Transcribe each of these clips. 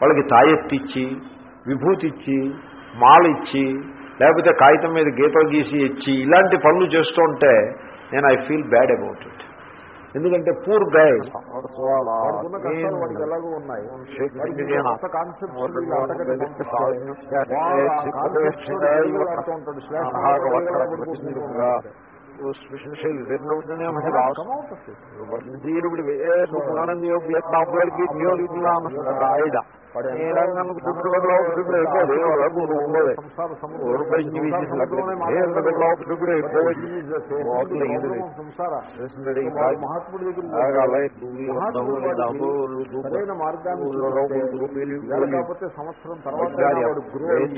వాళ్ళకి తాయెత్తిచ్చి విభూతి ఇచ్చి మాల ఇచ్చి లేకపోతే కాగితం మీద గీతలు గీసి ఇచ్చి ఇలాంటి పనులు చేస్తుంటే నేను I feel bad about it. ఎందుకంటే పూర్ గై. వాడుకున్న కష్టాలు వాడికి ఎలాగో ఉన్నాయి. కొత్త కాన్సెప్ట్స్ వీళ్ళు అంతకంటే పంపిస్తారు. వాడు ఆ కాన్సెప్ట్స్లో డైరీలో రాస్తూ ఉంటాడు. శ్లేష డైరీలో పడుకుంటూ ఉంటాడు.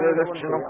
సంసార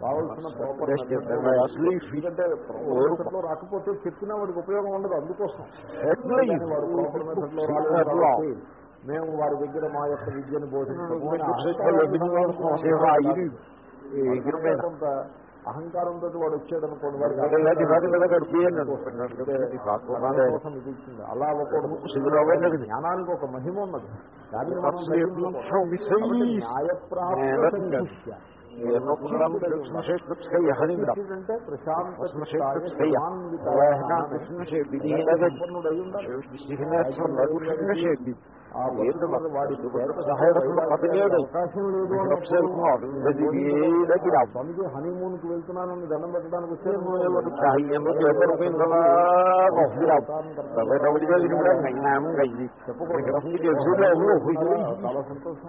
కావలసిన ఎందుకంటే ప్రవర్తనలో రాకపోతే చెప్పినా వాడికి ఉపయోగం ఉండదు అందుకోసం. మేము వారి దగ్గర మా యొక్క విద్యను కొంత అహంకారంతో వాడు వచ్చాడు అనుకోండి మిగులుతుంది అలా ఒకడు జ్ఞానానికి ఒక మహిమ ఉన్నది. దాన్ని उसमें से कुछ सही हनी मिला उसमें से कुछ सही वह ना उसमें से विधि लगे सीखने से उसमें से विधि వాడి అవకాశం లేదు స్వామిజీ హనీమూన్కి వెళ్తున్నానని దండం పెట్టడానికి చాలా సంతోషం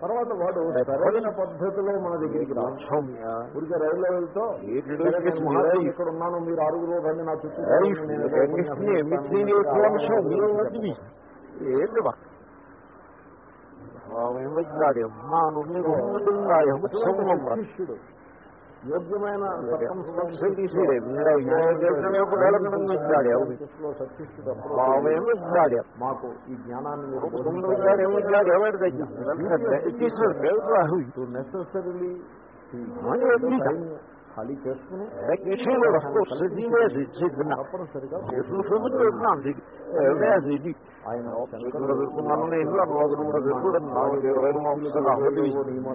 తర్వాత వాడు సరైన పద్ధతిలో మన దగ్గరికి రావచ్చు ఊరికే రైల్లో వెళ్తూ "సరే, నేను మహాత్ముడు ఇక్కడ ఉన్నాను మీరు ఆరుగురు రండి నా చుట్టూ తిరగండి, నేను ఏదో ఉపన్యాసం ఏంటి శిష్యుడు యోగ్యమైన మాకు ఈ జ్ఞానాన్ని మీరు నెసెసరీలీ ఖాళీ చేసుకుని తప్పనిసరిగా ఆయన ఆచార్య భాష్యే తర్వాత మంత్రం ఒకసారి అన్నాం. ఆ పాపకాత్ విస్ఫులింగ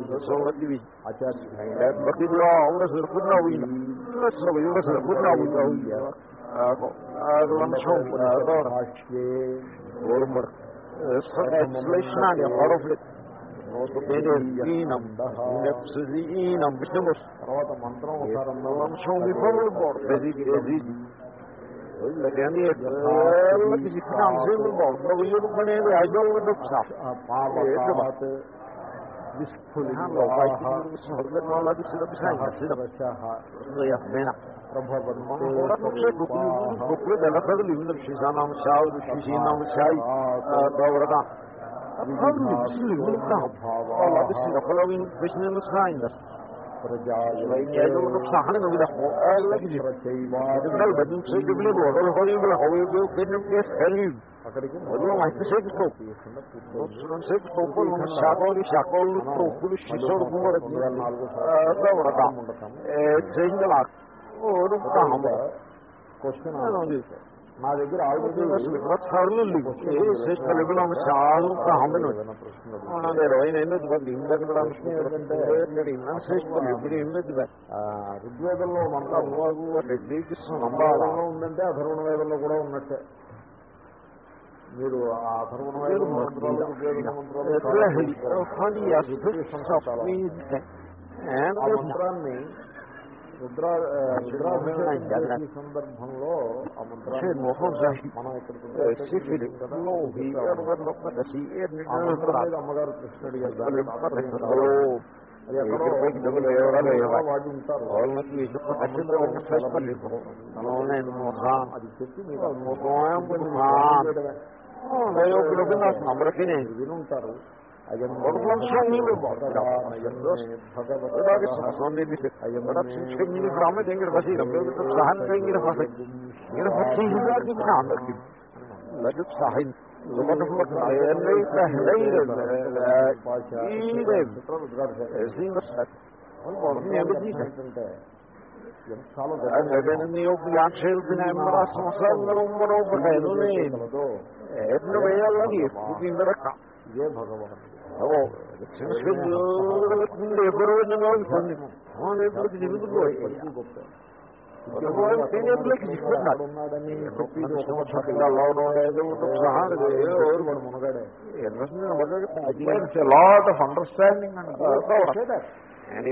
Sachen go. All how you will how you ప్రజాయిందా అక్కడికి శాఖలు శాఖలు ఉప్పులు శిశుడు ఉండటం ఉండటం క్వశ్చన్ నా దగ్గర ఋగ్వేదంలో మంత్రం నంబాలలో ఉందంటే అధర్వణ వేదంలో కూడా ఉన్నట్టే. మీరు ఆ అధర్వణ వేదం మంత్రాన్ని రుద్ర రుద్రాభిషేకం సందర్భంలో ఆ మనం ఇక్కడ మంత్రం మీద అమ్మగారు కృష్ణ అడిగారు అది వాడి ఉంటారు. అది చెప్పి మీకు వినుంటారు ఏంటంటే చాలా ఇదే భగవాన్ ఉన్నాడని మునగాడే లాట్ ఆఫ్ అండర్స్టాండింగ్ అండ్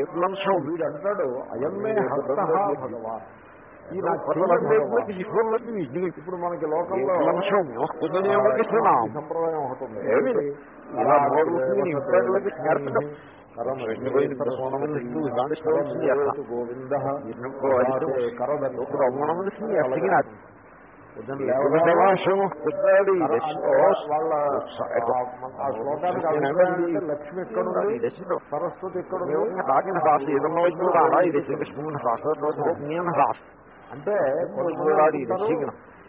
వీడు అంటాడు అయమ్మే హస్త భగవాన్ ఇప్పుడు మనకి లోకంలో సంప్రదాయం ఒకటి ఉంది. మూడు రోజులు ఇంపార్టెంట్ కరం గోవింద గోవింద వాళ్ళ ఆ శ్లోకానికి అర్థం ఏంటంటే లక్ష్మి ఎక్కడుంది? సరస్వతి ఎక్కడుంది? అంటే ఇక్కడేమో దేవుడు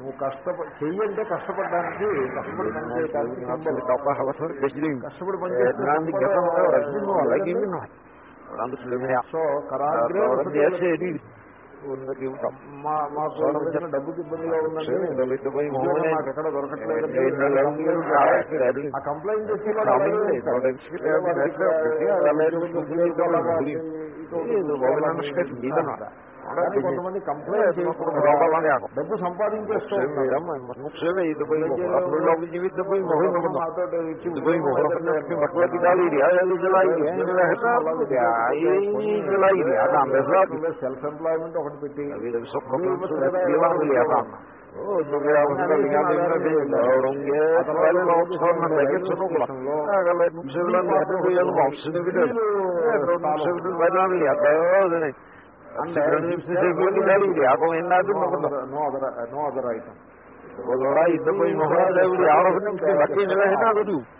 నువ్వు కష్టపడి చెయ్యంటే కష్టపడడానికి కష్టపడి కష్టపడి పని సో కరాగ్రే మాకు డబ్బుకి ఇబ్బందిగా ఉందండి నాకు ఎక్కడ దొరకట్లేదండి ఆ కంప్లైంట్ ఉంటారు. కానీ కొంతమంది కంప్లైంట్ చేయకుండా డబ్బు సంపాదించేస్తూ ఉంటారు. నాతో ఇచ్చి సెల్ఫ్ ఎంప్లాయ్మెంట్ ఒకటి పెట్టి no other no other item ఇద్దరు బట్టి చేసేసి డబ్బులు తెచ్చుకోవాలి ఆరు డాలర్లు ఏడు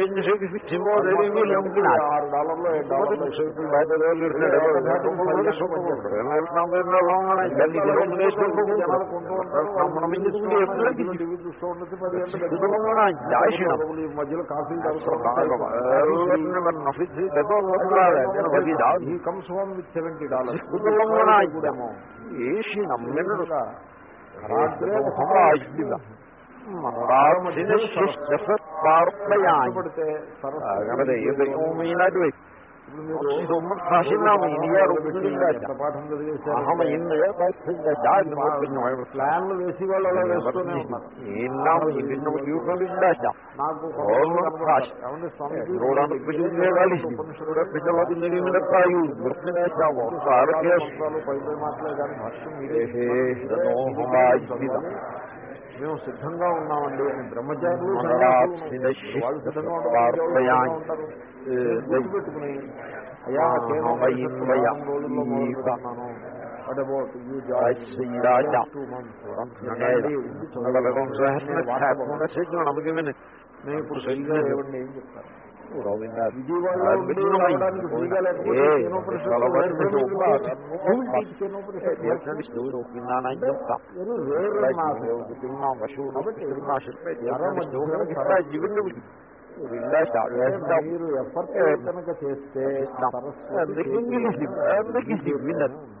ఉండొచ్చు పది గంటలు ఈ మధ్యలో coffee comes home with seventy dollars. పడితే పాఠం ప్లాన్లు వేసి వాళ్ళు మేము సిద్ధంగా ఉన్నామండి అని బ్రహ్మచారులు వాళ్ళు సిద్ధంగా ఉంటారు? ఉంటారు గుర్తుపెట్టుకుని? అయ్యా కేవలం రోజుల్లో మొదలుపెడుతున్నాను what about you join two months నేను ఇప్పుడు సరిగ్గా ఏమండి? ఏం చెప్తాను విజయవాడలో ఉండి రావడానికి ఫ్రీగా లేకపోతే కేనోపనిషత్తు కేనోపనిషత్తు ఏదో వేరు నాకు. మీరు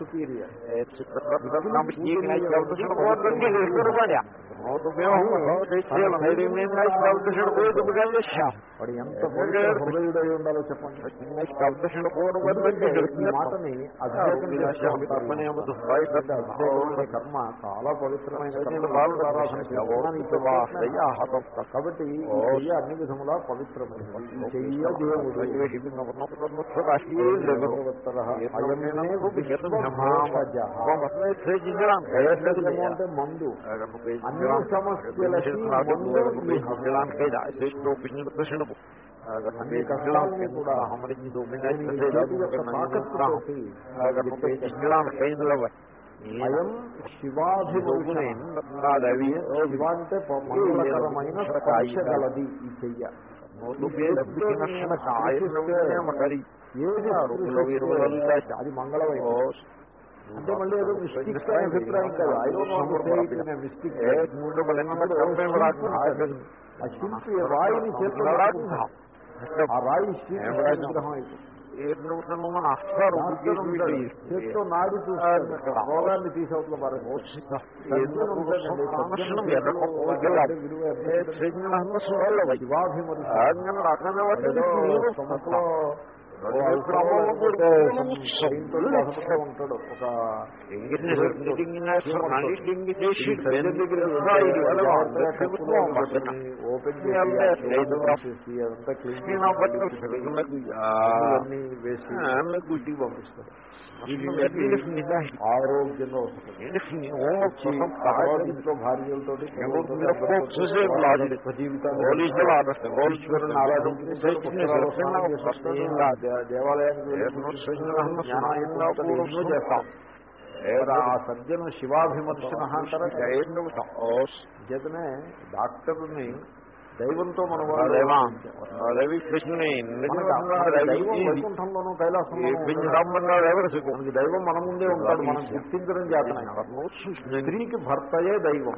ఉన్నాడు భగవత్తరః అత్యంత పవిత్రమైన అంటే సుపీరియర్ వాడు ఎంత హృదయుడై ఉండాలో చెప్పండి మాటని కర్మ చాలా పవిత్రమైన కాబట్టి చెయ్య అన్ని విధములా చెయ్య దేవుడు అంటే మందు అన్ని సమస్యలకి అయం శివాభిముఖ శివ అంటే మంగళకరమైన స్పర్శ గలది ఈ చెయ్య. ఏది అది మంగళమైంది అంటే మళ్ళీ ఏదో మిస్టిక్ అభిప్రాయం కాదు. ఆ శిల్పి రాయిని చేతిలో. ఆ రాయి విగ్రహం ఉంటాడు. చేత్తో నాడి చూస్తాడు. రోగాన్ని తీసవతల మరొక ఉంటాడు ఒక ఓపెన్ చేసి అదంతా క్లీన్ వేసి గుడ్డి పంపిస్తారు ఆరోగ్యంగా వస్తుంది ఇంట్లో భార్యలతో జీవితాన్ని ఆరాధించి దేవాలయానికి చేస్తాం ఆ సజ్జన శివాభిమర్శన అంటారా చేతనే డాక్టర్ని దైవంతో మన వైకుంఠంలోనూ కైలాసంలోనూ మనకి దైవం మన ముందే ఉంటాడు. మనం గుర్తించడం చేతనే స్త్రీకి భర్తయే దైవం.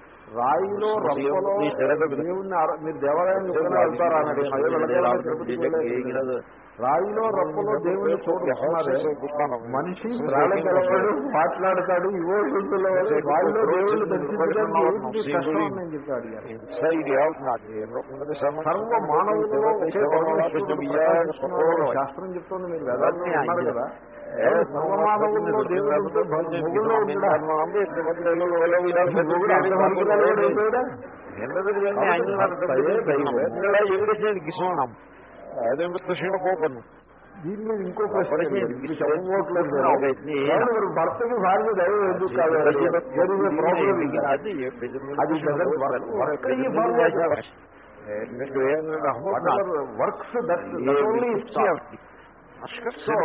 రాయిలో రప్పలో దేవుణ్ణి మీరు దేవాలయానికి ఎప్పుడైనా వెళ్తారా వెళ్ళలేదు. రాయిలో రప్పలో దేవుడిని చూడుతున్నారే మనిషి ప్రాణగలవాడు మాట్లాడతాడు ఇవో రాయిలో దేవుళ్ళు దర్శించడానికి సర్వ మానవులలో. శాస్త్రం చెప్తోంది మీరు వేదాంతం అన్నారు కదా సర్వ మానవుల్లో దేవుడు ఉంటే మొగుల్లో ఉంటాడా? మొగుడు అర్థమనుకున్నాడు అయిపోయాడా? దీని మీద ఇంకో ప్రశ్న భర్తకి భార్య దైవం ఎందుకు కాదు. అది taught. So,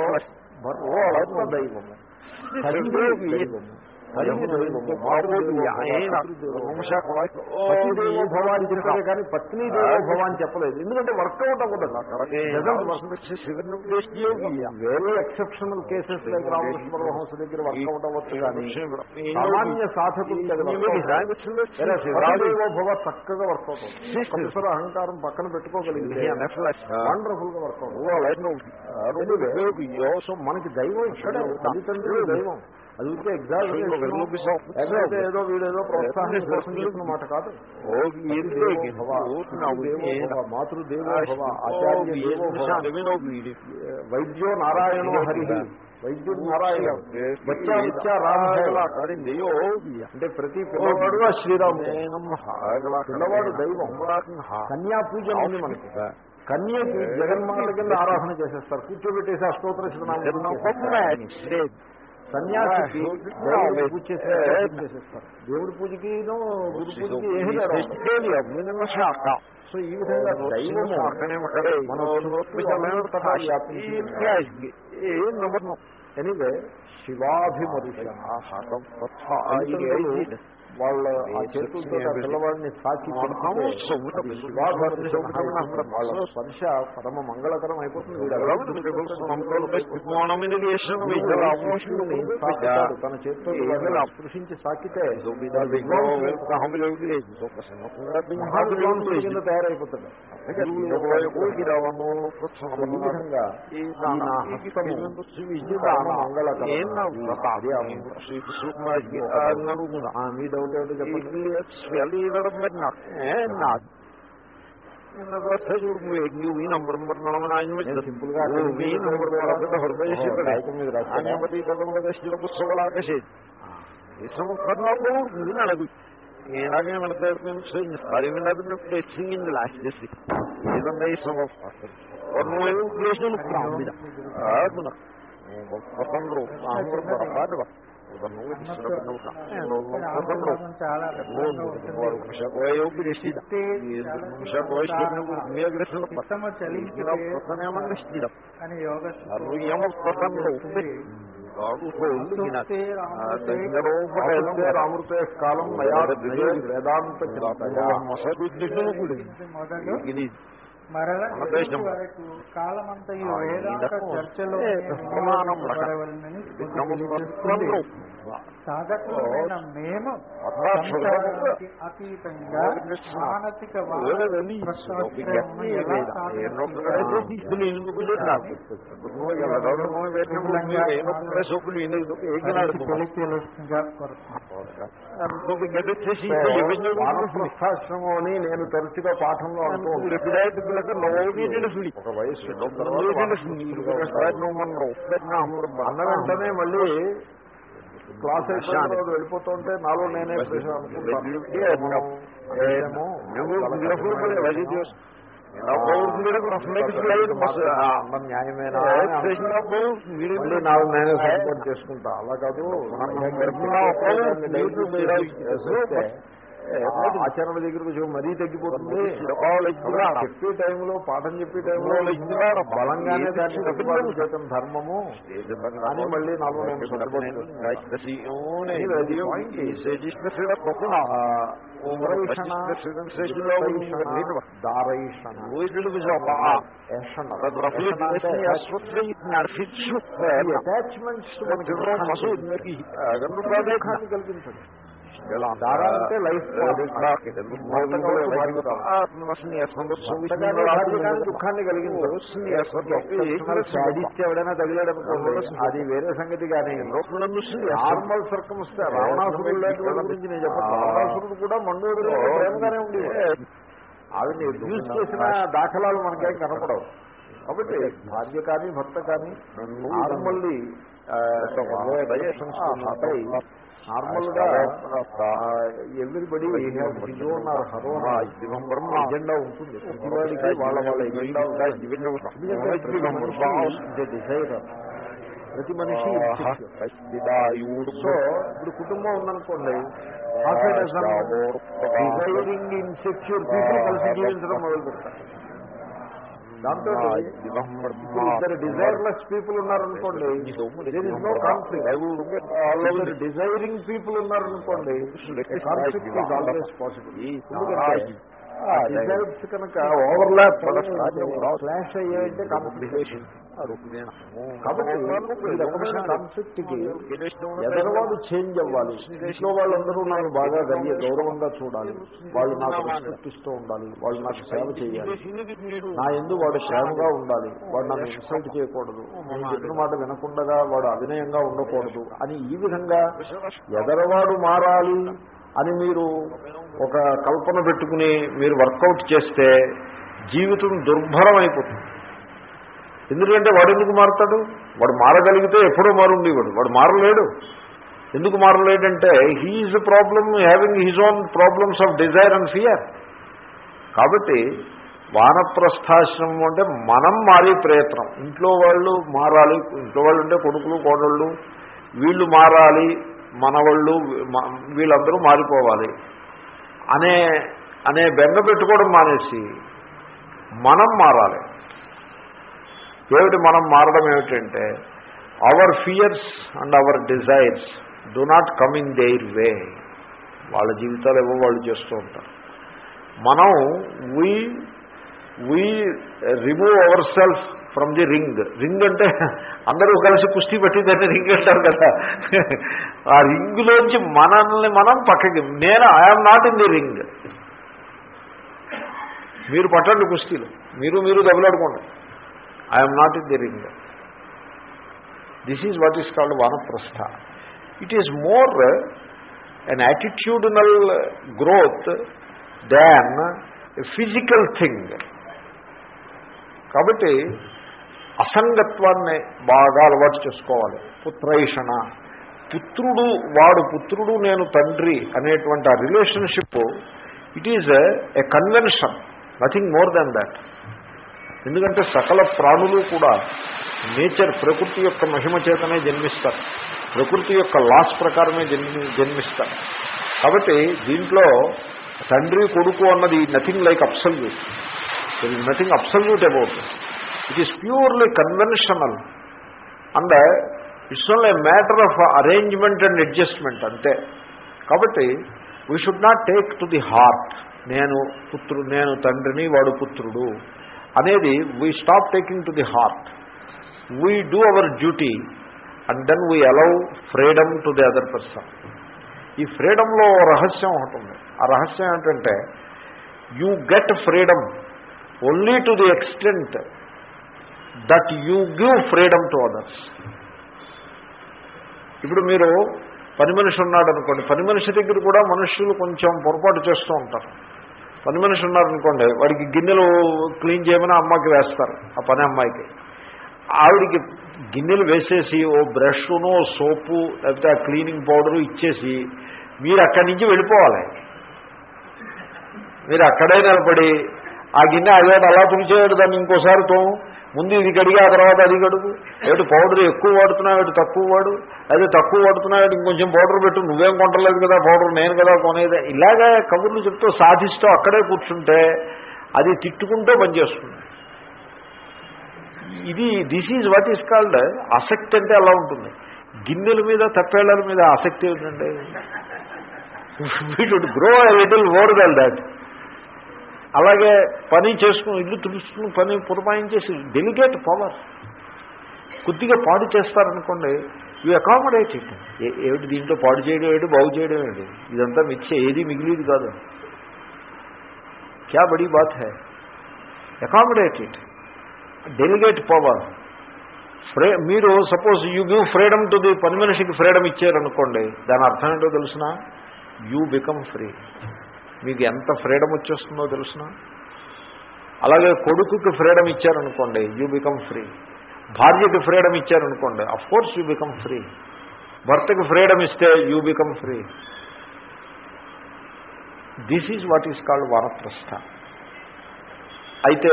భర్త దైవము దైవము కానీ పత్ని దేవో భవ అని చెప్పలేదు. ఎందుకంటే వర్కౌట్ అవ్వదు. వేరే exceptional cases like Ramakrishna Paramahamsa దగ్గర వర్కౌట్ అవ్వచ్చు కానీ సామాన్య సాధకులు దేవో భవ చక్కగా వర్కౌట్ అవుతుంది అహంకారం పక్కన పెట్టుకోగలిగితే వండర్ఫుల్గా వర్కౌట్ మనకి దైవం ఇక్కడే తల్లిదండ్రులు దైవం. అది ఉంటే ఎగ్జాక్ట్ ఏదో వీడేదో ప్రోత్సాహం కోసం మాట కాదు. మాతృదేవో వైద్యో నారాయణో హరి వైద్యుడు నారాయణ బచ్చా బచ్చా అంటే ప్రతి పిల్లవాడు ఆ శ్రీరాముడు. పిల్లవాడు దైవం. కన్యా పూజ ఉంది మనకి. కన్యకి జగన్మాత కింద ఆరాధన చేసేస్తారు. కూర్చోబెట్టేసి అష్టోత్తర శతనామం సన్యాసికి పూజ చేసే చేసేస్తారు దేవుడి పూజకి గురు పూజకి ఏమీ తేడా. సో ఈ విధంగా దైవము మన ఎనివే శివాభిమరుష వాళ్ళ ఆ చేతులతో ఆ పిల్లవాడిని సాకి పెడితే శివాభిమరుష వాళ్ళ స్పర్శ పరమ మంగళకరం అయిపోతుంది. వీడు సాకుతాడు. తన చేతితో వాడిని స్పృశించి సాకితే మహావిద్వాంసుడి కింద తయారైపోతాడు. ఈ విధంగా ఈ నా హస్తము ఇది పరమ మంగళకరం. అదే డౌట్ ఏమిటో చెప్పండి సింపుల్గా మీద రాశాను. ఏలాగే మనకు సింగింగ్ లాస్ట్ చేసి ఏదన్నా ఈ సమ ప్లేసులు పొతండ్రు పాటు అని యోగ రామృతే కాలం మయా వేదాంత. వరకు కాలమంతయు వేదాంత చర్చలో ప్రమాణం. సాధకులమైన మేము అతీతంగా మానసిక. వానప్రస్థాశ్రమం అని నేను తరచుగా పాఠంలో అంటూ. ఒక వయస్సు అన్న వెంటనే మళ్ళీ క్లాస్ అయిపోయిన వెళ్ళిపోతుంటే నాలో నేనే న్యాయమేనా నాలుగు నేనే సపోర్ట్ చేసుకుంటా. అలా కాదు. ఆచరణ దగ్గరకు మరీ తగ్గిపోతుంది చెప్పే టైంలో పాఠం చెప్పే టైంలో బలంగానే దాన్ని ప్రతిపాదించడం ధర్మము అని మళ్ళీ అటాచ్మెంట్స్ కల్పించండి దారా అంటే లైఫ్ దుఃఖాన్ని కలిగించదు ఎవడైనా తగిలాడనుకోండి. అది వేరే సంగతి కానీ నార్మల్ సర్కమ్స్ రావణాసురుడు లాంటి వాళ్ళ గురించి నేను చెప్పాను. రావణాసురుడు కూడా మండోడు ప్రేమగానే ఉంది ఆవిడ యూజ్ చేసిన దాఖలాలు మనకేం కనపడవు. కాబట్టి భార్య కానీ భర్త కానీ నార్మల్లీ నార్మల్గా ఎవ్రీబడి హరోనా ఎజెండా ఉంటుంది. ప్రతివాడికి వాళ్ళ వాళ్ళ ఎజెండా డిసైర్ ప్రతి మనిషి సో ఇప్పుడు కుటుంబం ఉందనుకోండి డిజైరింగ్ ఇన్సెక్యూర్ పీపుల్ కలిసి జీవించడం మొదలు పెడతారు దాంతో ఇద్దరు డిజైర్లెస్ పీపుల్ ఉన్నారనుకోండి. డిజైరింగ్ పీపుల్ ఉన్నారనుకోండి కాన్ఫ్లిక్ట్ ఆల్వేస్ పాసిబుల్ డిజైర్స్ కనుక ఓవర్లాప్ క్లాష్ అయ్యాయంటే కాంప్లికేషన్ ఎదరవాడు చేంజ్ అవ్వాలి. ఇంట్లో వాళ్ళందరూ నాకు బాగా గడియ గౌరవంగా చూడాలి. వాళ్ళు నాకు రెస్పెక్ట్ ఇస్తూ ఉండాలి. వాళ్ళు నాకు సేవ చేయాలి. నా ఎందు వాడు శ్రమగా ఉండాలి. వాడు నన్ను ఇన్సల్ట్ చేయకూడదు. నేను చెప్పిన మాట వినకుండా వాడు అవినయంగా ఉండకూడదు. అని ఈ విధంగా ఎదరవాడు మారాలి. అని మీరు ఒక కల్పన పెట్టుకుని మీరు వర్కౌట్ చేస్తే జీవితం దుర్భరం అయిపోతుంది ఎందుకంటే వాడు ఎందుకు మారుతాడు? వాడు మారగలిగితే ఎప్పుడో మారుండేవాడు. వాడు మారలేడు. ఎందుకు మారలేడంటే he is problem having his own problems of desire and fear కాబట్టి వానప్రస్థాశ్రమం అంటే మనం మారే ప్రయత్నం. ఇంట్లో వాళ్ళు మారాలి. ఇంట్లో వాళ్ళు అంటే కొడుకులు కోడళ్ళు. వీళ్ళు మారాలి. మనవాళ్ళు వీళ్ళందరూ మారిపోవాలి. అనే అనే బెంగ పెట్టుకోవడం మానేసి మనం మారాలి. ఏమిటి మనం మారడం ఏమిటంటే our fears and our desires do not come in their way వాళ్ళ జీవితాలు ఏవో వాళ్ళు చేస్తూ ఉంటారు. మనం we we remove our self from the ring ring అంటే అందరూ కలిసి కుస్తీ పెట్టిందంటే రింగ్ అంటారు కదా. ఆ రింగ్లోంచి మనల్ని మనం పక్కకి నేను I'm not in the ring మీరు పట్టండి కుస్తీలు. మీరు మీరు దెబ్బలాడుకోండి. I'm not in the ring this is what is called vanaprastha it is more an attitudinal growth than a physical thing. కాబట్టి అసంగత్వాన్ని బాగా అలవాటు చేసుకోవాలి. పుత్రైషణ. పుత్రుడు వాడు పుత్రుడు నేను తండ్రి అనేటువంటి ఆ relationship it is a convention nothing more than that ఎందుకంటే సకల ప్రాణులు కూడా నేచర్ ప్రకృతి యొక్క మహిమ చేతనే జన్మిస్తారు. ప్రకృతి యొక్క లాస్ ప్రకారమే జన్మి జన్మిస్తారు. కాబట్టి దీంట్లో తండ్రి కొడుకు అన్నది nothing like absolute there is nothing absolute about it is purely conventional and it's only matter of arrangement and adjustment అంతే కాబట్టి we should not take to the heart నేను పుత్రుడు నేను తండ్రిని వాడు పుత్రుడు అనేది we stop taking to the heart we do our duty and then we allow freedom to the other person ఈ ఫ్రీడంలో రహస్యం ఒకటి ఉంది. ఆ రహస్యం ఏంటంటే you get freedom only to the extent that you give freedom to others. ఇప్పుడు మీరు పని మనిషి ఉన్నాడు అనుకోండి పని మనిషి దగ్గర కూడా మనుషులు కొంచెం పొరపాటు చేస్తూ ఉంటారు. పని మనిషి ఉన్నారనుకోండి వాడికి గిన్నెలు క్లీన్ చేయమని అమ్మకి వేస్తారు ఆ పని అమ్మాయికి. ఆవిడికి గిన్నెలు వేసేసి ఓ బ్రష్ను సోపు లేకపోతే ఆ క్లీనింగ్ పౌడరు ఇచ్చేసి మీరు అక్కడి నుంచి వెళ్ళిపోవాలి. మీరు అక్కడే నిలబడి ఆ గిన్నె అదే అలా తుడిచేయడు దాన్ని ఇంకోసారి తో ముందు ఇది కడిగి ఆ తర్వాత అది కడుగు ఏడు పౌడర్ ఎక్కువ వాడుతున్నావు ఏడు తక్కువ వాడు? అదే తక్కువ వాడుతున్నావు ఇంకొంచెం పౌడర్ పెట్టు నువ్వేం కొంటలేదు కదా పౌడర్ నేను కదా కొనేది. ఇలాగే కబుర్లు చెప్తూ సాధిస్తూ అక్కడే కూర్చుంటే అది తిట్టుకుంటూ పనిచేస్తుంది. ఇది this is what is called asakti అంటే అలా ఉంటుంది. గిన్నెల మీద తప్పేళ్ళ మీద ఆసక్తి ఏమిటండి వీటి grow little more than that అలాగే పని చేసుకుని ఇల్లు తుడుచుకుని పని పురమాయించేసి డెలిగేట్ పవర్. కొద్దిగా పాడు చేస్తారనుకోండి యూ అకామిడేట్ ఇట్. ఏమిటి దీంట్లో పాడు చేయడం ఏమిటి బాగు చేయడం ఏమిటి? ఇదంతా మిచ్చే ఏది మిగిలిది కాదు. క్యా బడీ బాత్ high? Accommodate it. Delegate power. ఫ్రే మీరు suppose you give freedom to the పని మనిషికి ఫ్రీడమ్ ఇచ్చారనుకోండి దాని అర్థం ఏంటో తెలిసిన? You become free. మీకు ఎంత ఫ్రీడమ్ వచ్చేస్తుందో తెలుసిన? అలాగే కొడుకుకి ఫ్రీడమ్ ఇచ్చారనుకోండి యూ బికమ్ ఫ్రీ భార్యకి ఫ్రీడమ్ ఇచ్చారనుకోండి of course you become free భర్తకి ఫ్రీడమ్ ఇస్తే you become free this is what is called వానప్రస్థ అయితే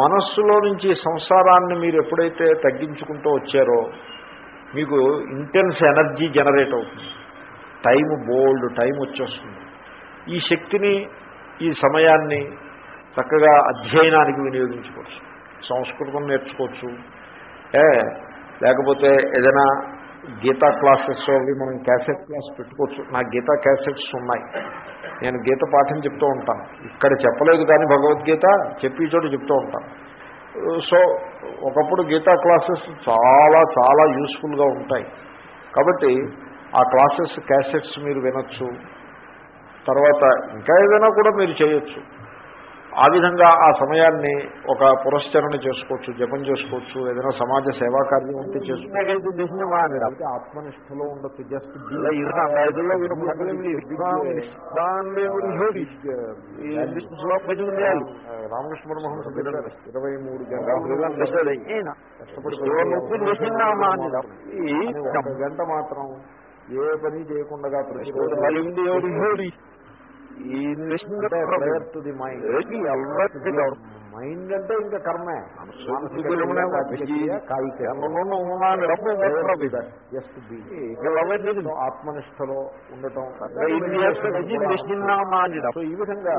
మనస్సులో నుంచి సంసారాన్ని మీరు ఎప్పుడైతే తగ్గించుకుంటూ వచ్చారో మీకు ఇంటెన్స్ ఎనర్జీ జనరేట్ అవుతుంది. టైం బోల్డ్ టైం వచ్చేస్తుంది. ఈ శక్తిని ఈ సమయాన్ని చక్కగా అధ్యయనానికి వినియోగించుకోవచ్చు. సంస్కృతం నేర్చుకోవచ్చు. ఏ లేకపోతే ఏదైనా గీతా క్లాసెస్ అవి మనం క్యాసెట్ క్లాస్ పెట్టుకోవచ్చు. నా గీతా క్యాసెట్స్ ఉన్నాయి. నేను గీత పాఠం చెప్తూ ఉంటాను. ఇక్కడ చెప్పలేదు కానీ భగవద్గీత చెప్పి చోటు చెప్తూ ఉంటాను. సో ఒకప్పుడు గీతా క్లాసెస్ చాలా చాలా యూస్ఫుల్గా ఉంటాయి. కాబట్టి ఆ క్లాసెస్ క్యాసెట్స్ మీరు వినొచ్చు. తర్వాత ఇంకా ఏదైనా కూడా మీరు చేయొచ్చు. ఆ విధంగా ఆ సమయాన్ని ఒక పురస్చరణ చేసుకోవచ్చు జపం చేసుకోవచ్చు ఏదైనా సమాజ సేవా కార్యం ఉంటే చేసుకోవచ్చు. ఆత్మనిష్టలో ఉండొచ్చు. జస్ట్ రామకృష్ణ పరమహంస ఇరవై మూడు గంట మాత్రం ఏ పని చేయకుండా ది మైండ్ అంటే ఇంకా కర్మే ఆత్మనిష్టలో ఉండటం ఈ విధంగా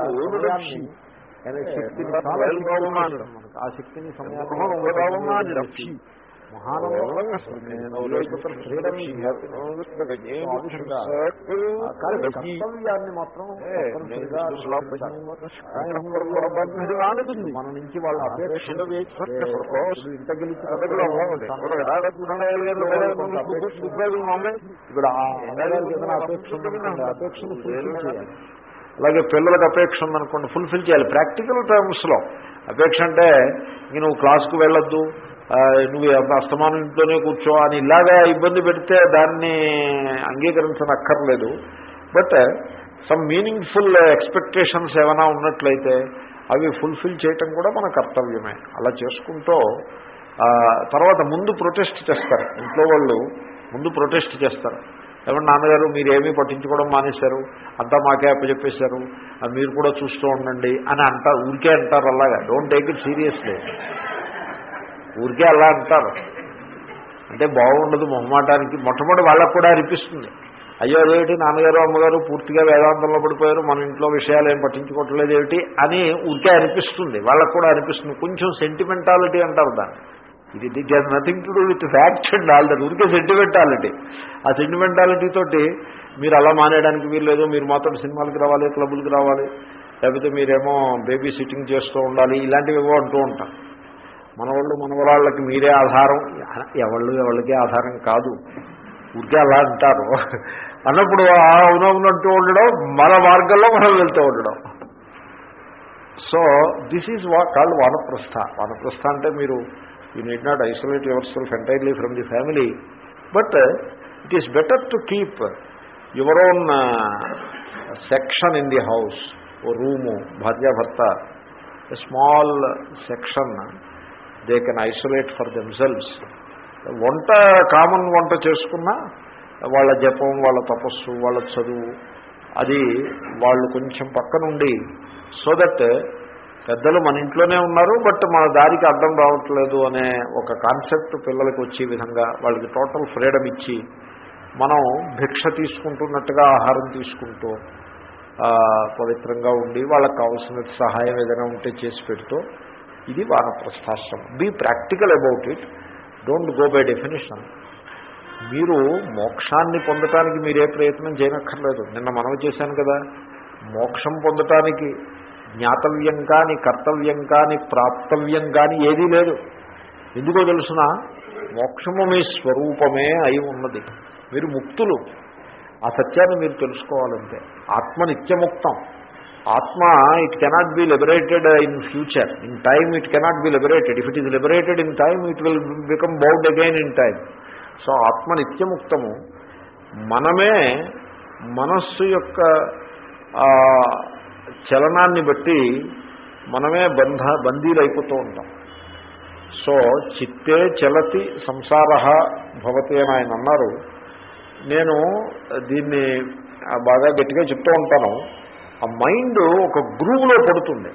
శక్తిని. ఆ శక్తిని సమయాన్ని కర్తవ్యాన్ని మాత్రం మన నుంచి వాళ్ళ ఇంత అపేక్ష అపేక్షను అలాగే పిల్లలకు అపేక్ష ఉందనుకోండి ఫుల్ఫిల్ చేయాలి. ప్రాక్టికల్ టర్మ్స్లో అపేక్ష అంటే నువ్వు క్లాస్కు వెళ్ళొద్దు నువ్వు అస్తమానం ఇంట్లోనే కూర్చో అని ఇలాగా ఇబ్బంది పెడితే దాన్ని అంగీకరించనక్కర్లేదు. బట్ సమ్ మీనింగ్ఫుల్ ఎక్స్పెక్టేషన్స్ ఏమైనా ఉన్నట్లయితే అవి ఫుల్ఫిల్ చేయటం కూడా మన కర్తవ్యమే. అలా చేసుకుంటూ తర్వాత ముందు ప్రొటెస్ట్ చేస్తారు. ఇంట్లో వాళ్ళు ముందు ప్రొటెస్ట్ చేస్తారు. ఏమన్నా నాన్నగారు మీరు ఏమీ పట్టించుకోవడం మానేశారు. అంతా మాకే అప్పచెప్పేశారు. మీరు కూడా చూస్తూ ఉండండి అని అంటారు. ఊరికే అంటారు అలాగా. డోంట్ టేక్ ఇట్ సీరియస్లీ ఊరికే అలా అంటారు. అంటే బాగుండదు మొహమాటానికి. మొట్టమొదటి వాళ్ళకు కూడా అనిపిస్తుంది. అయ్యో అదేమిటి? నాన్నగారు అమ్మగారు పూర్తిగా వేదాంతంలో పడిపోయారు. మన ఇంట్లో విషయాలు ఏం పట్టించుకోవట్లేదు ఏమిటి? అని ఊరికే అనిపిస్తుంది. వాళ్ళకు కూడా అనిపిస్తుంది. కొంచెం సెంటిమెంటాలిటీ అంటారు దాన్ని. ఇది it has nothing to do with fact and all that ఊరికే సెంటిమెంటాలిటీ ఆ సెంటిమెంటాలిటీ తోటి మీరు అలా మానేయడానికి వీలు లేదు మీరు మాత్రం సినిమాలకి రావాలి క్లబ్బులకి రావాలి. లేకపోతే మీరేమో బేబీ సిట్టింగ్ చేస్తూ ఉండాలి. ఇలాంటివి ఏవో అంటూ ఉంటారు. మనవాళ్ళు మనవరాళ్ళకి మీరే ఆధారం. ఎవళ్ళు ఎవళ్ళకి ఆధారం కాదు. ఊరికే అలా అంటారు. అన్నప్పుడు ఆ ఉండడం మన మార్గంలో మనం వెళ్తూ ఉండడం. So this is what called vanaprastha. వానప్రస్థ అంటే మీరు you need not isolate your self entirely from the family but it is better to keep your own section in the house oh room భార్యాభర్త small section they can isolate for themselves వంట common వంట చేసుకున్నా వాళ్ళ జపం వాళ్ళ తపస్సు వాళ్ళ చదువు అది వాళ్ళు కొంచెం పక్కనుండి సో దట్ పెద్దలు మన ఇంట్లోనే ఉన్నారు బట్ మన దారికి అర్థం రావట్లేదు అనే ఒక కాన్సెప్ట్ పిల్లలకి వచ్చే విధంగా వాళ్ళకి టోటల్ ఫ్రీడమ్ ఇచ్చి మనం భిక్ష తీసుకుంటున్నట్టుగా ఆహారం తీసుకుంటూ పవిత్రంగా ఉండి వాళ్ళకి కావాల్సిన సహాయం ఏదైనా ఉంటే చేసి పెడుతూ ఇది వానప్రస్థాశ్రమం be practical about it don't go by definition మీరు మోక్షాన్ని పొందటానికి మీరే ప్రయత్నం చేయనక్కర్లేదు. నిన్న మనం చేశాను కదా. మోక్షం పొందటానికి జ్ఞాతవ్యం కానీ కర్తవ్యం కానీ ప్రాప్తవ్యం కానీ ఏదీ లేదు. ఎందుకో తెలుసిన? మోక్షము మీ స్వరూపమే అయి ఉన్నది. మీరు ముక్తులు. ఆ సత్యాన్ని మీరు తెలుసుకోవాలంటే. ఆత్మ నిత్యముక్తం ఆత్మ it cannot be liberated in future in time it cannot be liberated if it is liberated in time it will become bound again in time so ఆత్మ నిత్యముక్తము. మనమే మనస్సు యొక్క చలనాన్ని బట్టి మనమే బంధ బందీలైపోతూ ఉంటాం. సో చిత్తే చలతి సంసార భవతి అని ఆయన అన్నారు. నేను దీన్ని బాగా గట్టిగా చెప్తూ ఉంటాను. ఆ మైండ్ ఒక గ్రూవ్లో పడుతుంది.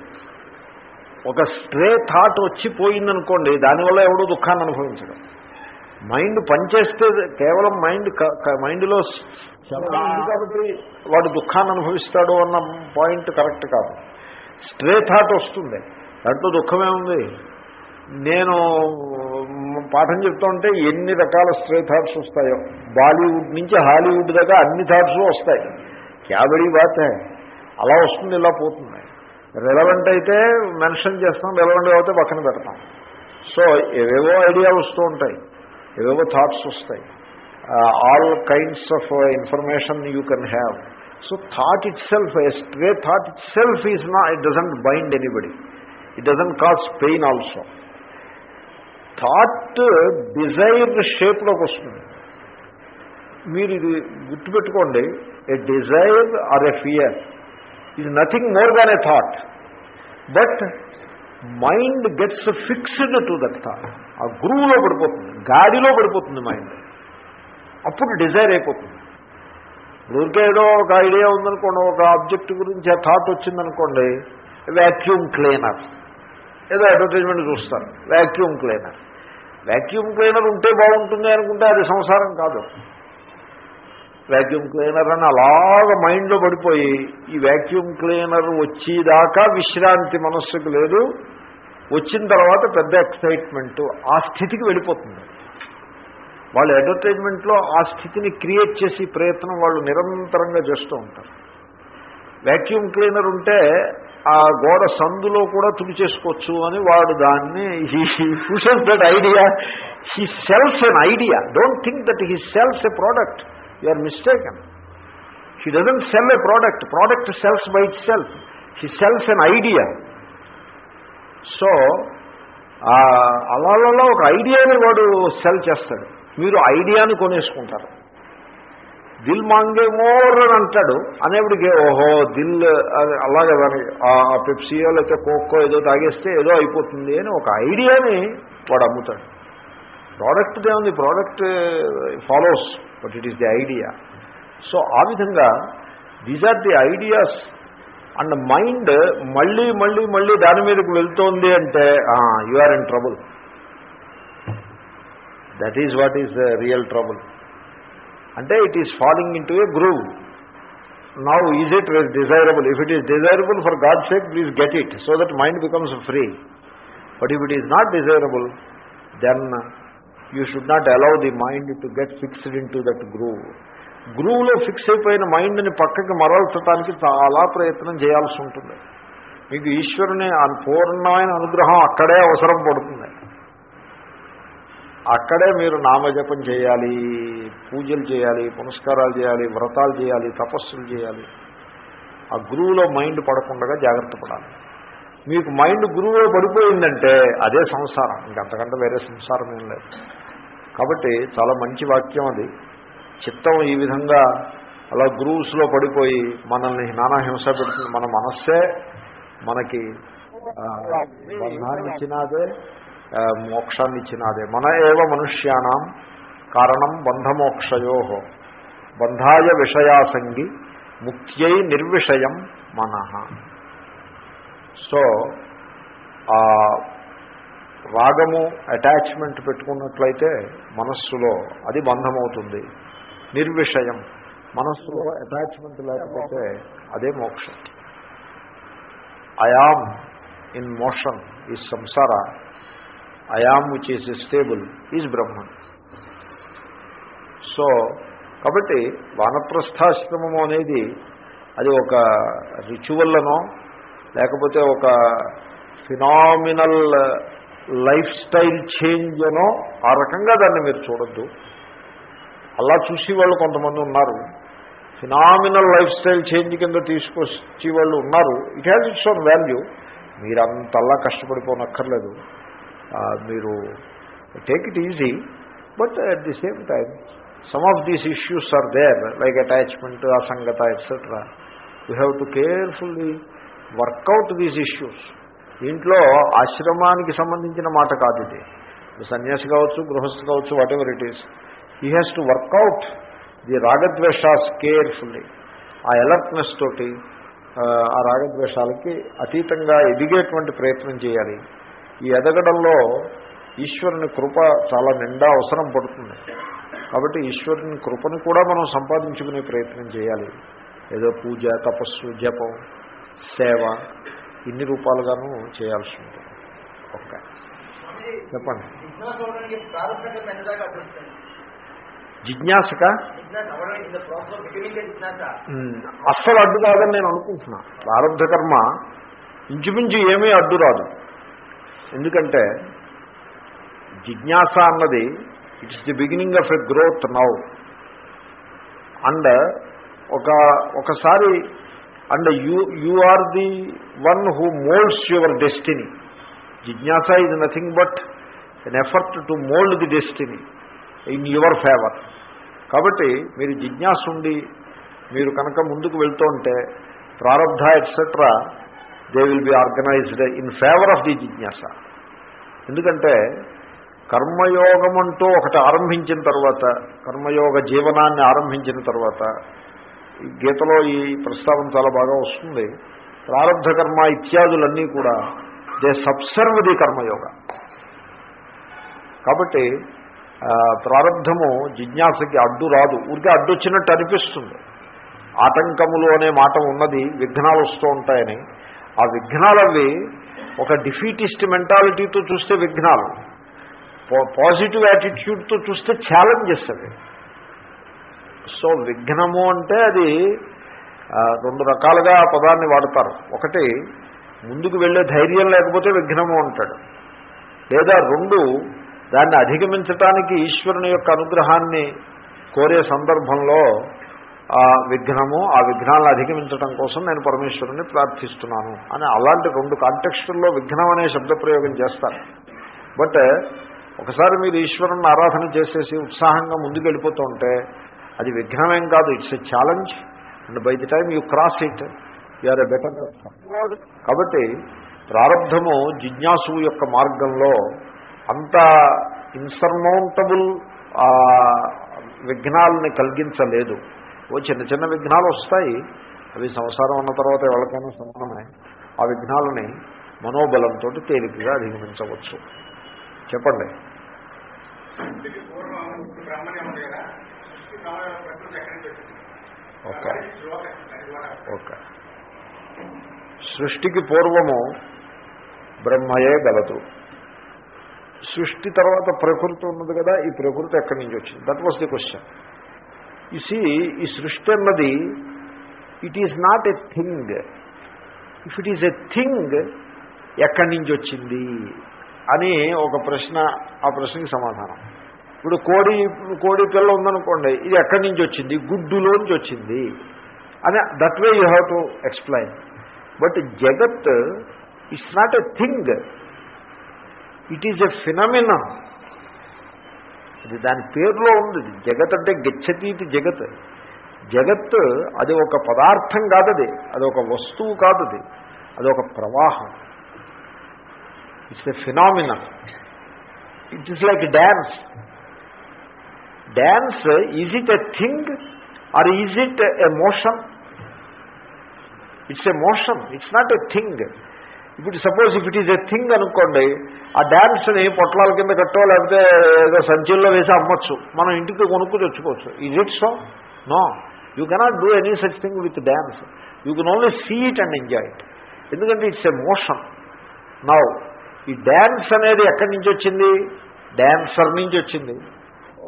ఒక స్ట్రే థాట్ వచ్చి పోయిందనుకోండి దానివల్ల ఎవడో దుఃఖాన్ని అనుభవించడం. మైండ్ పనిచేస్తే కేవలం మైండ్ మైండ్లో కాబట్టి వాడు దుఃఖాన్ని అనుభవిస్తాడు అన్న పాయింట్ కరెక్ట్ కాదు. స్ట్రే థాట్ వస్తుంది. దాంట్లో దుఃఖమే ఉంది నేను పాఠం చెప్తూ ఉంటే ఎన్ని రకాల స్ట్రే థాట్స్ వస్తాయో. బాలీవుడ్ నుంచి హాలీవుడ్ దాకా అన్ని థాట్స్ వస్తాయి. క్యాబడి బాత్. అలా వస్తుంది ఇలా పోతుంది. రెలవెంట్ అయితే మెన్షన్ చేస్తాం రిలవెంట్ అయితే పక్కన పెడతాం. సో ఏవేవో ఐడియాలు వస్తూ ఉంటాయి ఏవేవో థాట్స్ వస్తాయి. All kinds of information you can have so thought itself a stray thought itself is నా it doesn't bind anybody it doesn't cause pain also thought desire షేప్లోకి వస్తుంది. మీరు ఇది గుర్తుపెట్టుకోండి a desire or a fear ఇది nothing more than a thought but mind gets fixed to that thought ఆ గురువులో పడిపోతుంది గాడిలో పడిపోతుంది మైండ్ అప్పుడు డిజైర్ అయిపోతుంది. ఊరికే ఏదో ఒక ఐడియా ఉందనుకోండి ఒక ఆబ్జెక్ట్ గురించి ఆ థాట్ వచ్చిందనుకోండి వ్యాక్యూమ్ క్లీనర్ ఏదో అడ్వర్టైజ్మెంట్ చూస్తారు వ్యాక్యూమ్ క్లీనర్ వ్యాక్యూమ్ క్లీనర్ ఉంటే బాగుంటుంది అనుకుంటే అది సంసారం కాదు. వ్యాక్యూమ్ క్లీనర్ అని అలాగ మైండ్లో పడిపోయి ఈ వ్యాక్యూమ్ క్లీనర్ వచ్చేదాకా విశ్రాంతి మనస్సుకు లేదు. వచ్చిన తర్వాత పెద్ద ఎక్సైట్మెంట్ ఆ స్థితికి వెళ్ళిపోతుంది. వాళ్ళు అడ్వర్టైజ్మెంట్లో ఆ స్థితిని క్రియేట్ చేసే ప్రయత్నం వాళ్ళు నిరంతరంగా చేస్తూ ఉంటారు. వ్యాక్యూమ్ క్లీనర్ ఉంటే ఆ గోడ సందులో కూడా తుడిచేసుకోవచ్చు అని వాడు దాన్ని he that idea he sells an idea don't think that he sells a product you are mistaken he doesn't sell a product product sells by itself he sells an idea so అలా ఒక ఐడియాని వాడు cell చేస్తాడు. మీరు ఐడియాని కొనేసుకుంటారు. Dil మాంగే more అని అంటాడు. అనేప్పటికీ ఓహో దిల్ అది అలాగే దాని ఆ పెప్సియో లేకపోతే కోకో ఏదో తాగేస్తే ఏదో అయిపోతుంది అని ఒక ఐడియాని వాడు అమ్ముతాడు. ప్రోడక్ట్ ఏముంది product follows but it is the idea so ఆ విధంగా these are the ideas and mind మళ్ళీ మళ్ళీ మళ్ళీ దాని మీదకు వెళ్తోంది అంటే you are in trouble that is what is real trouble అంటే it is falling into a groove now is it desirable if it is desirable for God sake please get it so that mind becomes free but if it is not desirable then you should not allow the mind to get fixed into that groove గ్రూవ్లో fix అయిపోయిన మైండ్ని పక్కకి మరల్చడానికి చాలా ప్రయత్నం చేయాల్సి ఉంటుంది. మీకు ఈశ్వరుని ఆ పూర్ణమైన అనుగ్రహం అక్కడే అవసరం పడుతుంది. అక్కడే మీరు నామజపం చేయాలి పూజలు చేయాలి పునస్కారాలు చేయాలి వ్రతాలు చేయాలి తపస్సులు చేయాలి. ఆ గురువులో మైండ్ పడకుండా జాగ్రత్త పడాలి. మీకు మైండ్ గురువులో పడిపోయిందంటే అదే సంసారం. ఇంకంతకంటే వేరే సంసారం ఏం లేదు. కాబట్టి చాలా మంచి వాక్యం అది. చిత్తం ఈ విధంగా అలా గ్రూవ్స్లో పడిపోయి మనల్ని నానా హింస పెడుతుంది. మన మనస్సే మనకి బంధాన్ని ఇచ్చినాదే మోక్షాన్ని ఇచ్చినాదే మన ఏవ మనుష్యానాం కారణం బంధమోక్షయో. బంధాయ విషయాసంగి ముక్త్యై నిర్విషయం మన. సో రాగము అటాచ్మెంట్ పెట్టుకున్నట్లయితే మనస్సులో అది బంధమవుతుంది. నిర్విషయం. మనస్సులో అటాచ్మెంట్ లేకపోతే అదే మోక్షం. అయామ్ ఇన్ మోషన్ ఈ సంసార I'm which is stable is Brahman so కాబట్టి వానప్రస్థాశ్రమము అనేది అది ఒక రిచువల్లనో లేకపోతే ఒక ఫినామినల్ లైఫ్ స్టైల్ చేంజ్ అనో ఆ రకంగా దాన్ని మీరు చూడొద్దు. అలా చూసి వాళ్ళు కొంతమంది ఉన్నారు. ఫినామినల్ లైఫ్ స్టైల్ చేంజ్ కింద తీసుకొచ్చి వాళ్ళు ఉన్నారు. It has its own value మీరు కష్టపడిపోనక్కర్లేదు. మీరు take it easy but at the same time some of these issues are there like attachment అసంగత etcetera you have to carefully work out these issues దీంట్లో ఆశ్రమానికి సంబంధించిన మాట కాదు ఇది. సన్యాసి కావచ్చు గృహస్థు కావచ్చు whatever it is he has to work out the రాగద్వేషాస్ carefully ఆ అలర్ట్నెస్ తోటి ఆ, ఆ రాగద్వేషాలకి అతీతంగా ఎదిగేటువంటి ప్రయత్నం చేయాలి. ఈ ఎదగడంలో ఈశ్వరుని కృప చాలా నిండా అవసరం పడుతుంది. కాబట్టి ఈశ్వరుని కృపను కూడా మనం సంపాదించుకునే ప్రయత్నం చేయాలి. ఏదో పూజ తపస్సు జపం సేవ ఇన్ని రూపాలుగాను చేయాల్సి ఉంటుంది. ఓకే చెప్పండి. జిజ్ఞాసక? అస్సలు అడ్డు కాదని నేను అనుకుంటున్నా. ప్రారంభ కర్మ ఇంచుమించు ఏమీ అడ్డు రాదు. ఎందుకంటే జిజ్ఞాస అన్నది it's the beginning of a growth now and ఒక ఒకసారి and you you are the one who moulds your destiny. జిజ్ఞాస ఇది nothing but an effort to mould the destiny in your favour. కాబట్టి మీరు జిజ్ఞాస ఉండి మీరు కనుక ముందుకు వెళ్తూ ఉంటే ప్రారంధ etcetera they will be organised in favour of the జిజ్ఞాస. ఎందుకంటే కర్మయోగం అంటూ ఒకటి ఆరంభించిన తర్వాత కర్మయోగ జీవనాన్ని ఆరంభించిన తర్వాత గీతలో ఈ ప్రస్తావన చాలా బాగా వస్తుంది. ప్రారంభ కర్మ ఇత్యాదులన్నీ కూడా దే సబ్సర్వ్ ది కర్మయోగ. కాబట్టి ఆ, ప్రారంధము జిజ్ఞాసకి అడ్డు రాదు. ఊరికే అడ్డు వచ్చినట్టు అనిపిస్తుంది. ఆటంకములు అనే మాట ఉన్నది విఘ్నాలు వస్తూ ఉంటాయని. ఆ విఘ్నాలు అవి ఒక డిఫీటిస్ట్ మెంటాలిటీతో చూస్తే విఘ్నాలు పాజిటివ్ యాటిట్యూడ్తో చూస్తే ఛాలెంజెస్ అవి. సో విఘ్నము అంటే అది రెండు రకాలుగా ఆ పదాన్ని వాడతారు. ఒకటి ముందుకు వెళ్ళే ధైర్యం లేకపోతే విఘ్నము అంటాడు. లేదా రెండు దాన్ని అధిగమించటానికి ఈశ్వరుని యొక్క అనుగ్రహాన్ని కోరే సందర్భంలో ఆ విఘ్నము ఆ విఘ్నాలను అధిగమించడం కోసం నేను పరమేశ్వరుని ప్రార్థిస్తున్నాను అని అలాంటి రెండు కాంటెక్స్టుల్లో విఘ్నం అనే శబ్దప్రయోగం చేస్తారు. బట్ ఒకసారి మీరు ఈశ్వరుని ఆరాధన చేసేసి ఉత్సాహంగా ముందుకు వెళ్ళిపోతుంటే అది విఘ్నమేం కాదు it's a challenge and by the time you cross it you're a better కాబట్టి ప్రారంధము జిజ్ఞాసు యొక్క మార్గంలో అంత ఇన్సర్మౌంటబుల్ విఘ్నాలని కలిగించలేదు. ఓ చిన్న చిన్న విఘ్నాలు వస్తాయి. అవి సంసారం ఉన్న తర్వాత ఎవరికైనా సమానమే. ఆ విఘ్నాలని మనోబలంతో తేలికగా అధిగమించవచ్చు. చెప్పండి. ఓకే. ఓకే. సృష్టికి పూర్వము బ్రహ్మయే గలదు. సృష్టి తర్వాత ప్రకృతి ఉన్నది కదా ఈ ప్రకృతి ఎక్కడి నుంచి వచ్చింది? దట్ వాస్ ది క్వశ్చన్ ఇసి ఈ సృష్టి అన్నది it is not a thing if it is a thing ఎక్కడి నుంచి వచ్చింది? అని ఒక ప్రశ్న ఆ ప్రశ్నకి సమాధానం. ఇప్పుడు కోడి కోడి పిల్ల ఉందనుకోండి ఇది ఎక్కడి నుంచి వచ్చింది? గుడ్డులోంచి వచ్చింది. అని that way you have to explain but జగత్ it's not a thing it is a phenomena ఇది దాని పేరులో ఉంది. జగత్ అంటే గచ్చతీతి జగత్. జగత్ అది ఒక పదార్థం కాదది. అది ఒక వస్తువు కాదది. అది ఒక ప్రవాహం. It's a phenomena it is like dance dance is it a thing or is it a motion it's a motion it's not a thing ఇప్పుడు suppose if it is a thing అనుకోండి ఆ డ్యాన్స్ని పొట్లాల కింద కట్టో లేకపోతే ఏదో సంచుల్లో వేసి అమ్మచ్చు. మనం ఇంటికి కొనుక్కు తెచ్చుకోవచ్చు. Is it so no you cannot do any such thing with dance you can only see it and enjoy it ఎందుకంటే ఇట్స్ ఎ మోషన్ నౌ ఈ డ్యాన్స్ అనేది ఎక్కడి నుంచి వచ్చింది? డ్యాన్సర్ నుంచి వచ్చింది.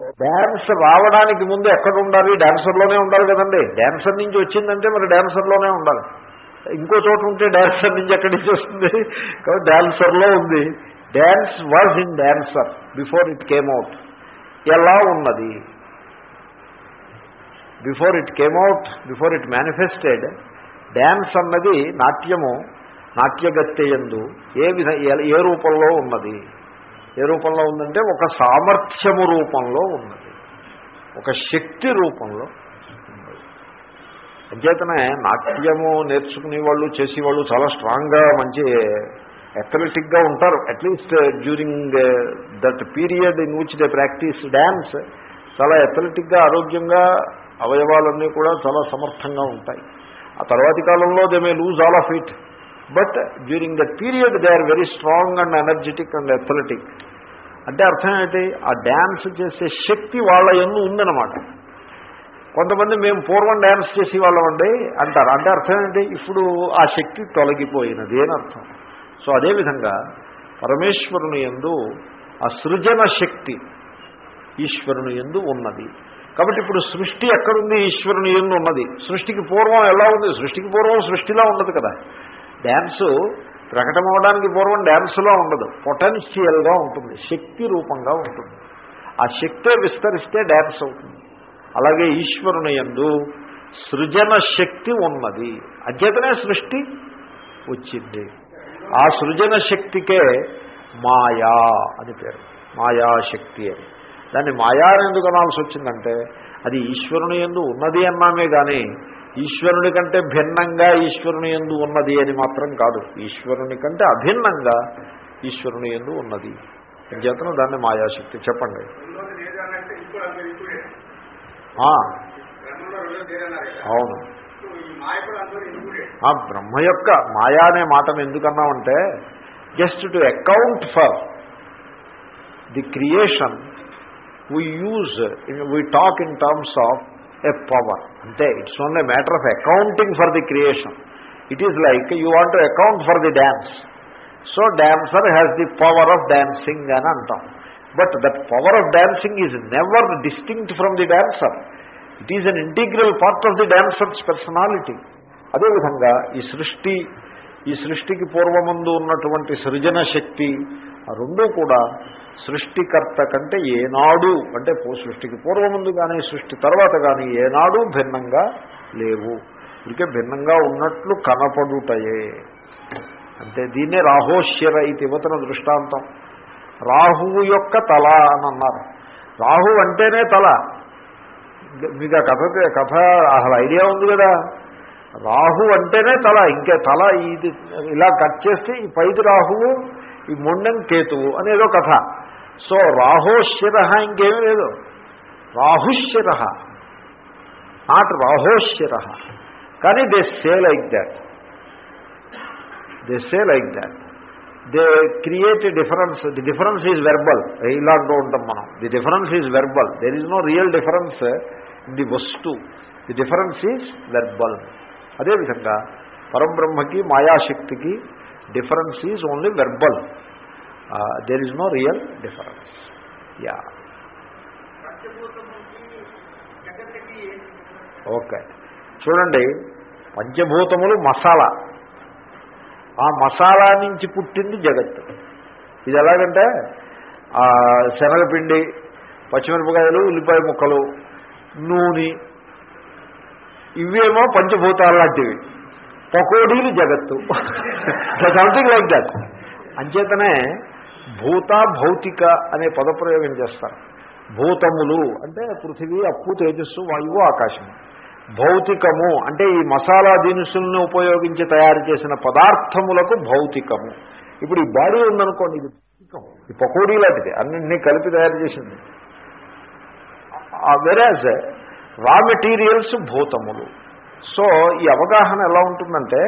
డ్యాన్స్ రావడానికి ముందు ఎక్కడ ఉండాలి? డ్యాన్సర్లోనే ఉండాలి కదండి. డ్యాన్సర్ నుంచి వచ్చిందంటే మరి డ్యాన్సర్లోనే ఉండాలి. ఇంకో చోట ఉంటే డ్యాన్సర్ నుంచి ఎక్కడి నుంచి వస్తుంది? కాబట్టి డ్యాన్సర్లో ఉంది. Dance was in dancer before it came out. ఎలా ఉన్నది? Before it came out before it manifested dance అన్నది నాట్యము నాట్యగత్తెయందు ఏ విధ ఏ రూపంలో ఉన్నది? ఏ రూపంలో ఉందంటే ఒక సామర్థ్యము రూపంలో ఉన్నది. ఒక శక్తి రూపంలో అంచేతనే నాట్యము నేర్చుకునే వాళ్ళు చేసేవాళ్ళు చాలా స్ట్రాంగ్గా మంచి అథ్లెటిక్గా ఉంటారు. At least during that period in which they practise dance చాలా అథ్లెటిక్గా ఆరోగ్యంగా అవయవాలన్నీ కూడా చాలా సమర్థంగా ఉంటాయి. ఆ తర్వాతి కాలంలో they may lose all of it but during that period they are very strong and energetic and athletic అంటే అర్థం ఏంటి? ఆ డ్యాన్స్ చేసే శక్తి వాళ్ళ ఎందు ఉందన్నమాట. కొంతమంది మేము పూర్వం డ్యాన్స్ చేసి వాళ్ళమండి అంటారు. అంటే అర్థం ఏంటి? ఇప్పుడు ఆ శక్తి తొలగిపోయినది అని అర్థం. సో అదేవిధంగా పరమేశ్వరుని ఎందు ఆ సృజన శక్తి ఈశ్వరుని ఎందు ఉన్నది. కాబట్టి ఇప్పుడు సృష్టి ఎక్కడుంది? ఈశ్వరుని ఎందు ఉన్నది. సృష్టికి పూర్వం ఎలా ఉంది? సృష్టికి పూర్వం సృష్టిలా ఉండదు కదా. డ్యాన్సు ప్రకటమవడానికి పూర్వం డ్యాన్సులో ఉండదు పొటెన్షియల్గా ఉంటుంది శక్తి రూపంగా ఉంటుంది. ఆ శక్తే విస్తరిస్తే డ్యాన్స్ అవుతుంది. అలాగే ఈశ్వరుని యందు సృజన శక్తి ఉన్నది. అధ్యతనే సృష్టి వచ్చింది. ఆ సృజన శక్తికే మాయా అని పేరు. మాయాశక్తి అని. దాన్ని మాయా అని ఎందుకు అనాల్సి వచ్చిందంటే అది ఈశ్వరుని ఎందు ఉన్నది అన్నామే కానీ ఈశ్వరుని కంటే భిన్నంగా ఈశ్వరుని ఎందు ఉన్నది అని మాత్రం కాదు. ఈశ్వరుని కంటే అభిన్నంగా ఈశ్వరుని ఎందు ఉన్నది. చేతను దాన్ని మాయాశక్తి చెప్పండి. అవును. ఆ బ్రహ్మ యొక్క మాయా అనే మాటను ఎందుకన్నామంటే just to account for the creation we use we talk in terms of a power అంటే it's only matter of accounting for the creation it is like you want to account for the dance so dancer has the power of dancing అని అంటాం. But that power of dancing is never distinct from the dancer it is an integral part of the dancer's personality అదేవిధంగా ఈ సృష్టి ఈ సృష్టికి పూర్వముందు ఉన్నటువంటి సృజన శక్తి ఆ రెండూ కూడా సృష్టికర్త కంటే ఏనాడు అంటే పూ- సృష్టికి పూర్వముందు కానీ సృష్టి తర్వాత కానీ ఏనాడు భిన్నంగా లేవు. ఇదికే భిన్నంగా ఉన్నట్లు కనపడుటయే. అంటే దీన్నే రాహోశ్యర ఇది యువతన దృష్టాంతం. రాహువు యొక్క తల అని అన్నారు. రాహు అంటేనే తల. మీకు ఆ కథ కథ అసలు ఐడియా ఉంది కదా. రాహు అంటేనే తల. ఇంకే తల ఇది ఇలా కట్ చేస్తే ఈ పైది రాహువు ఈ మొండం కేతువు అనేదో కథ. సో రాహోశిర ఇంకేమీ లేదు. రాహుశిర నాట్ రాహోశిర కానీ they say like that. They say like that. They create difference. The difference is verbal. ఇలా అంటూ ఉంటాం మనం. The difference is verbal. There is no real difference in the వస్తు. The difference is verbal. అదేవిధంగా పరబ్రహ్మకి మాయాశక్తికి difference is only verbal there is no real difference yeah okay చూడండి పంచభూతములు మసాలా. ఆ మసాలా నుంచి పుట్టింది జగత్తు. ఇది ఎలాగంటే శనగపిండి పచ్చిమిరపకాయలు ఉల్లిపాయ ముక్కలు నూనె ఇవేమో పంచభూతాలు లాంటివి. పకోడీలు జగత్తు. సంథింగ్ లైక్ దట్ అంచేతనే భూత భౌతిక అనే పదప్రయోగం చేస్తారు. భూతములు అంటే పృథివీ అప్పు తేజస్సు వాయువు ఆకాశము భౌతికము అంటే ఈ మసాలా దినుసులను ఉపయోగించి తయారు చేసిన పదార్థములకు భౌతికము. ఇప్పుడు ఈ బాడీ ఉందనుకోండి ఇది భౌతికం ఈ పకోడీ లాంటిది అన్నింటినీ కలిపి తయారు చేసింది. వెరాజ్ రా మెటీరియల్స్ భూతములు. సో ఈ అవగాహన ఎలా ఉంటుందంటే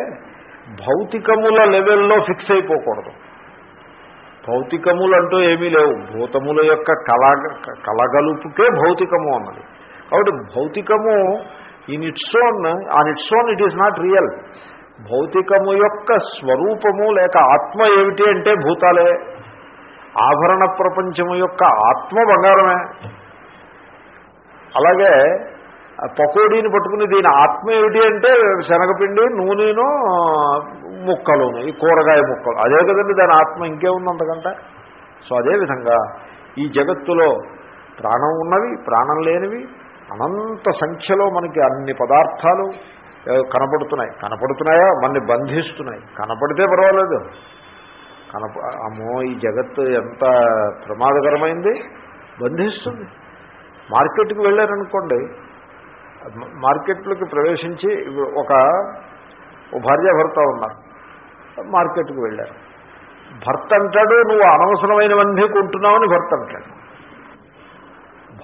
భౌతికముల లెవెల్లో ఫిక్స్ అయిపోకూడదు. భౌతికములు అంటూ ఏమీ లేవు. భూతముల యొక్క కళ కలగలుపుకే భౌతికము అన్నది. కాబట్టి భౌతికము in its own on its own it is not real భౌతికము యొక్క స్వరూపము లేక ఆత్మ ఏమిటి అంటే భూతాలే. ఆభరణ ప్రపంచము యొక్క ఆత్మ బంగారమే. అలాగే పకోడీని పట్టుకుని దీని ఆత్మ ఏమిటి అంటే శనగపిండి నూనెను ముక్కలును ఈ కూరగాయ ముక్కలు. అదే కదండి దాని ఆత్మ ఇంకేముంది అంతకంటే సో అదేవిధంగా ఈ జగత్తులో ప్రాణం ఉన్నవి ప్రాణం లేనివి అనంత సంఖ్యలో మనకి అన్ని పదార్థాలు కనపడుతున్నాయి. కనపడుతున్నాయా? మనని బంధిస్తున్నాయి. కనపడితే పర్వాలేదు. కనప అమ్మో ఈ జగత్తు ఎంత ప్రమాదకరమైంది. బంధిస్తుంది. మార్కెట్కి వెళ్ళారనుకోండి మార్కెట్లోకి ప్రవేశించి ఒక భార్యాభర్త ఉన్నారు. మార్కెట్కి వెళ్ళారు. భర్త అంటాడు నువ్వు అనవసరమైనవన్నీ కొంటున్నావని భర్త అంటాడు.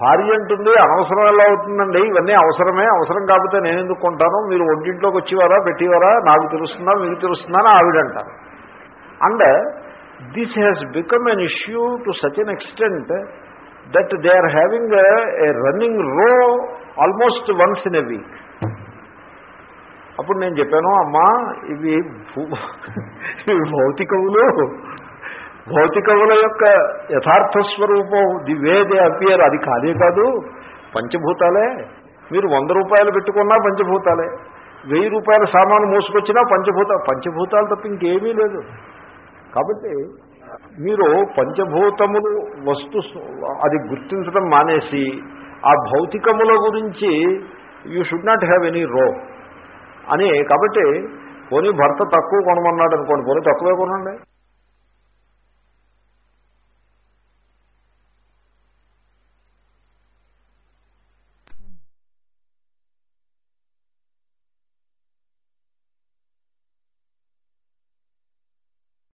భార్య అంటుంది అనవసరం ఎలా అవుతుందండి? ఇవన్నీ అవసరమే. అవసరం కాకపోతే నేను ఎందుకు కొంటాను? మీరు ఒంటింట్లోకి వచ్చేవారా? పెట్టేవారా? నాకు తెలుస్తుందా? మీకు తెలుస్తుందా? అని ఆవిడ అంటారు. And this has become an issue to such an extent that they are having a running row almost once in a week అప్పుడు నేను చెప్పాను అమ్మా ఇవి భూ ఇవి భౌతికములు. భౌతికముల యొక్క యథార్థ స్వరూపం ది వే దే అపియర్. అది కాదే కాదు పంచభూతాలే. మీరు వంద రూపాయలు పెట్టుకున్నా పంచభూతాలే. వెయ్యి రూపాయల సామాను మోసుకొచ్చినా పంచభూత పంచభూతాలు తప్ప ఇంకేమీ లేదు. కాబట్టి మీరు పంచభూతములు వస్తు అది గుర్తించడం మానేసి ఆ భౌతికముల గురించి you should not have any row అని కాబట్టి పోనీ భర్త తక్కువ కొనమన్నాడు అనుకోండి పోనీ తక్కువే కొనండి.